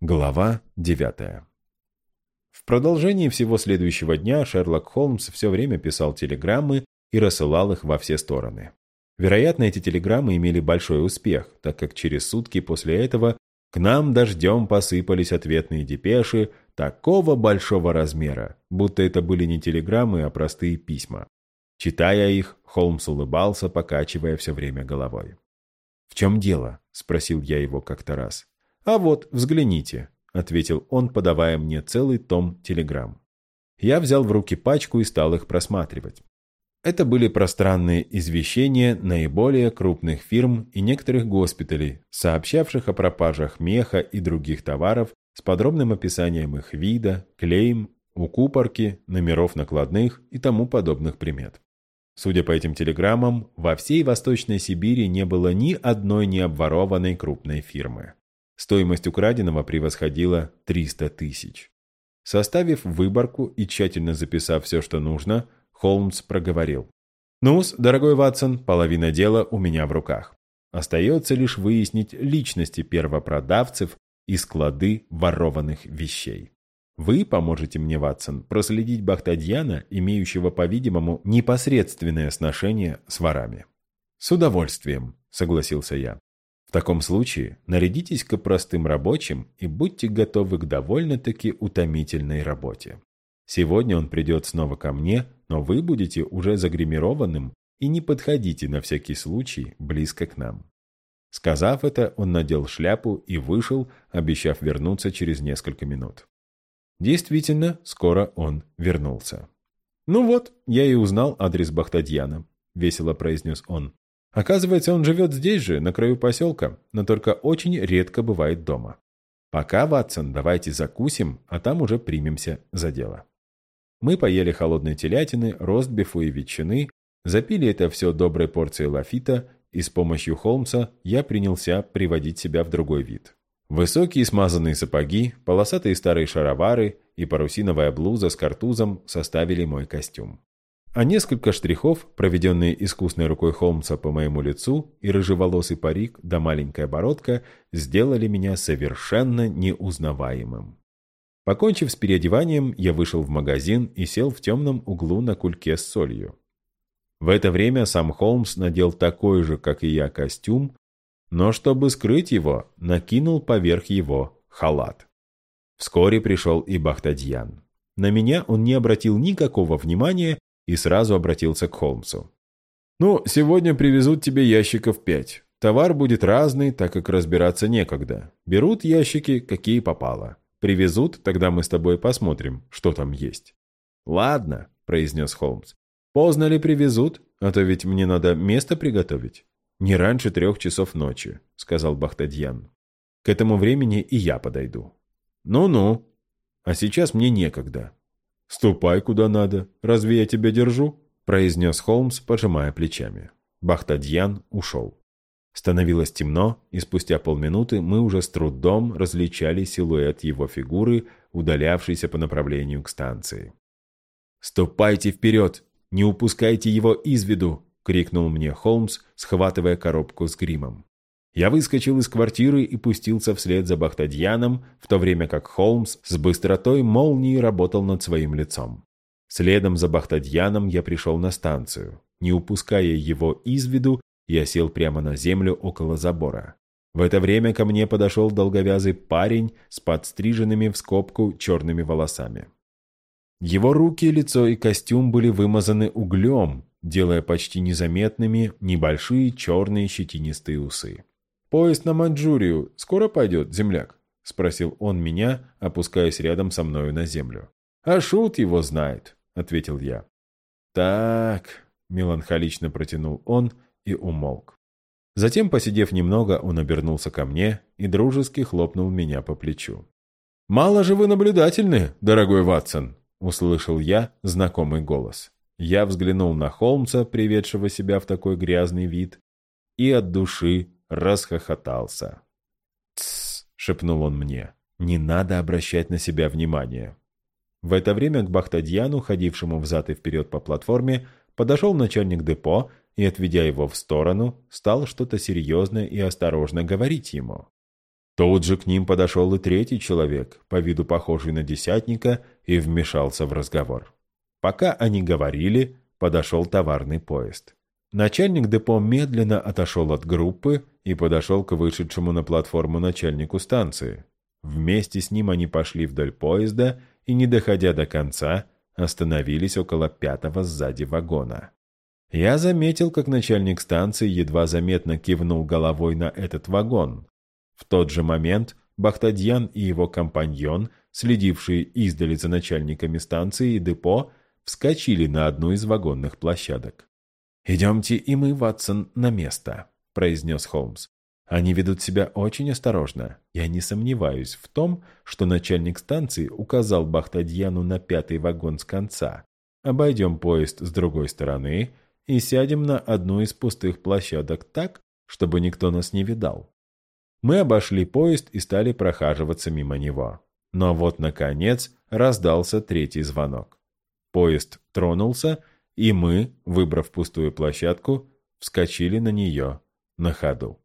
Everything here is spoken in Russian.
Глава 9 В продолжении всего следующего дня Шерлок Холмс все время писал телеграммы и рассылал их во все стороны. Вероятно, эти телеграммы имели большой успех, так как через сутки после этого к нам дождем посыпались ответные депеши такого большого размера, будто это были не телеграммы, а простые письма. Читая их, Холмс улыбался, покачивая все время головой. «В чем дело?» – спросил я его как-то раз. «А вот, взгляните», — ответил он, подавая мне целый том телеграмм. Я взял в руки пачку и стал их просматривать. Это были пространные извещения наиболее крупных фирм и некоторых госпиталей, сообщавших о пропажах меха и других товаров с подробным описанием их вида, клейм, укупорки, номеров накладных и тому подобных примет. Судя по этим телеграммам, во всей Восточной Сибири не было ни одной необворованной крупной фирмы. Стоимость украденного превосходила 300 тысяч. Составив выборку и тщательно записав все, что нужно, Холмс проговорил. ну дорогой Ватсон, половина дела у меня в руках. Остается лишь выяснить личности первопродавцев и склады ворованных вещей. Вы поможете мне, Ватсон, проследить Бахтадьяна, имеющего, по-видимому, непосредственное сношение с ворами. «С удовольствием», — согласился я. В таком случае нарядитесь к простым рабочим и будьте готовы к довольно-таки утомительной работе. Сегодня он придет снова ко мне, но вы будете уже загримированным и не подходите на всякий случай близко к нам». Сказав это, он надел шляпу и вышел, обещав вернуться через несколько минут. Действительно, скоро он вернулся. «Ну вот, я и узнал адрес Бахтадьяна», — весело произнес он. Оказывается, он живет здесь же, на краю поселка, но только очень редко бывает дома. Пока, Ватсон, давайте закусим, а там уже примемся за дело. Мы поели холодной телятины, ростбифу и ветчины, запили это все доброй порцией лафита, и с помощью Холмса я принялся приводить себя в другой вид. Высокие смазанные сапоги, полосатые старые шаровары и парусиновая блуза с картузом составили мой костюм а несколько штрихов, проведенные искусной рукой Холмса по моему лицу, и рыжеволосый парик да маленькая бородка сделали меня совершенно неузнаваемым. Покончив с переодеванием, я вышел в магазин и сел в темном углу на кульке с солью. В это время сам Холмс надел такой же, как и я, костюм, но чтобы скрыть его, накинул поверх его халат. Вскоре пришел и Бахтадьян. На меня он не обратил никакого внимания и сразу обратился к Холмсу. «Ну, сегодня привезут тебе ящиков пять. Товар будет разный, так как разбираться некогда. Берут ящики, какие попало. Привезут, тогда мы с тобой посмотрим, что там есть». «Ладно», — произнес Холмс. «Поздно ли привезут? А то ведь мне надо место приготовить». «Не раньше трех часов ночи», — сказал Бахтадьян. «К этому времени и я подойду». «Ну-ну. А сейчас мне некогда. «Ступай куда надо. Разве я тебя держу?» – произнес Холмс, пожимая плечами. Бахтадьян ушел. Становилось темно, и спустя полминуты мы уже с трудом различали силуэт его фигуры, удалявшийся по направлению к станции. «Ступайте вперед! Не упускайте его из виду!» — крикнул мне Холмс, схватывая коробку с гримом. Я выскочил из квартиры и пустился вслед за Бахтадьяном, в то время как Холмс с быстротой молнии работал над своим лицом. Следом за Бахтадьяном я пришел на станцию. Не упуская его из виду, я сел прямо на землю около забора. В это время ко мне подошел долговязый парень с подстриженными в скобку черными волосами. Его руки, лицо и костюм были вымазаны углем, делая почти незаметными небольшие черные щетинистые усы. «Поезд на Маньчжурию скоро пойдет, земляк?» — спросил он меня, опускаясь рядом со мною на землю. «А шут его знает», — ответил я. «Так», — меланхолично протянул он и умолк. Затем, посидев немного, он обернулся ко мне и дружески хлопнул меня по плечу. «Мало же вы наблюдательны, дорогой Ватсон!» — услышал я знакомый голос. Я взглянул на Холмса, приведшего себя в такой грязный вид, и от души расхохотался. «Тссс!» — шепнул он мне. «Не надо обращать на себя внимание». В это время к Бахтадьяну, ходившему взад и вперед по платформе, подошел начальник депо и, отведя его в сторону, стал что-то серьезное и осторожно говорить ему. Тут же к ним подошел и третий человек, по виду похожий на десятника, и вмешался в разговор. Пока они говорили, подошел товарный поезд. Начальник депо медленно отошел от группы и подошел к вышедшему на платформу начальнику станции. Вместе с ним они пошли вдоль поезда и, не доходя до конца, остановились около пятого сзади вагона. Я заметил, как начальник станции едва заметно кивнул головой на этот вагон, в тот же момент Бахтадьян и его компаньон, следившие издали за начальниками станции и депо, вскочили на одну из вагонных площадок. «Идемте и мы, Ватсон, на место», — произнес Холмс. «Они ведут себя очень осторожно. Я не сомневаюсь в том, что начальник станции указал Бахтадьяну на пятый вагон с конца. Обойдем поезд с другой стороны и сядем на одну из пустых площадок так, чтобы никто нас не видал. Мы обошли поезд и стали прохаживаться мимо него. Но вот, наконец, раздался третий звонок. Поезд тронулся, и мы, выбрав пустую площадку, вскочили на нее на ходу.